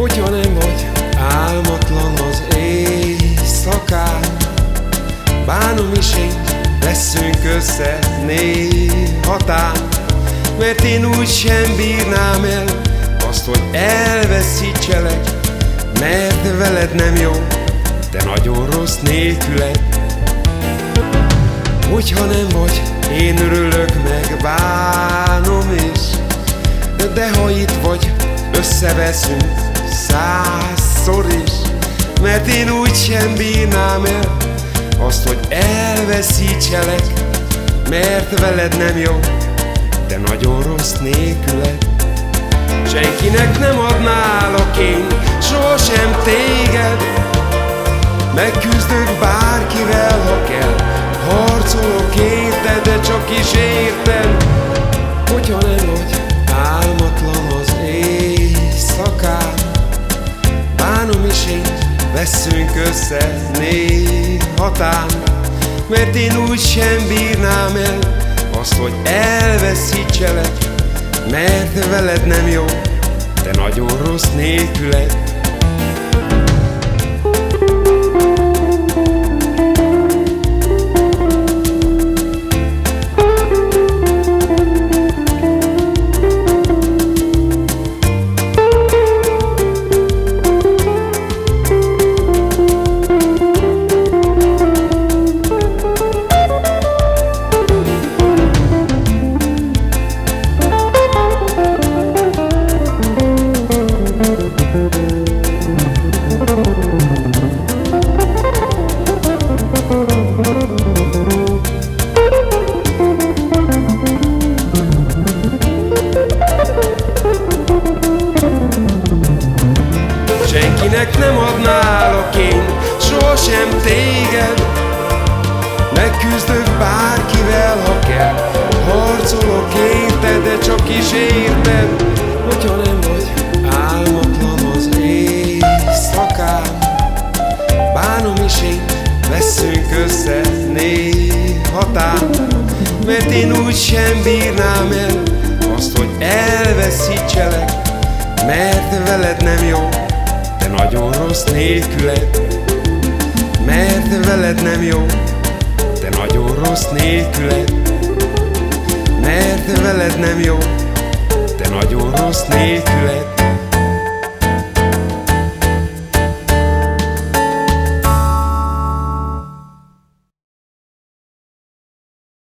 Hogyha nem vagy álmatlan az éjszakán Bánom is én, leszünk össze néhatán. Mert én úgy sem bírnám el azt, hogy elveszítselek Mert veled nem jó, de nagyon rossz nélküled. Hogyha nem vagy, én örülök meg, bánom is De ha itt vagy, összeveszünk százszor is Mert én úgy sem bírnám el Azt, hogy elveszítselek Mert veled nem jó, de nagyon rossz nélküled. Senkinek nem adnálok én, sosem téged. Megküzdök bárkivel, ha kell Harcolok össze néhatán Mert én úgy sem bírnám el Azt, hogy elveszítselek Mert veled nem jó De nagyon rossz nélküled Senkinek nem adnálok én sosem téged. Megküzdök bárkivel, ha kell. Harcolok érted, de csak is érted Hogyha nem vagy álmatlan az éjszakán Bánom is én, veszünk össze néhatán Mert én úgy sem bírnám el Azt, hogy elveszítselek Mert veled nem jó nagyon rossz nélküled Mert veled nem jó. De nagyon rossz nélküled Mert veled nem jó. De nagyon rossz nélküled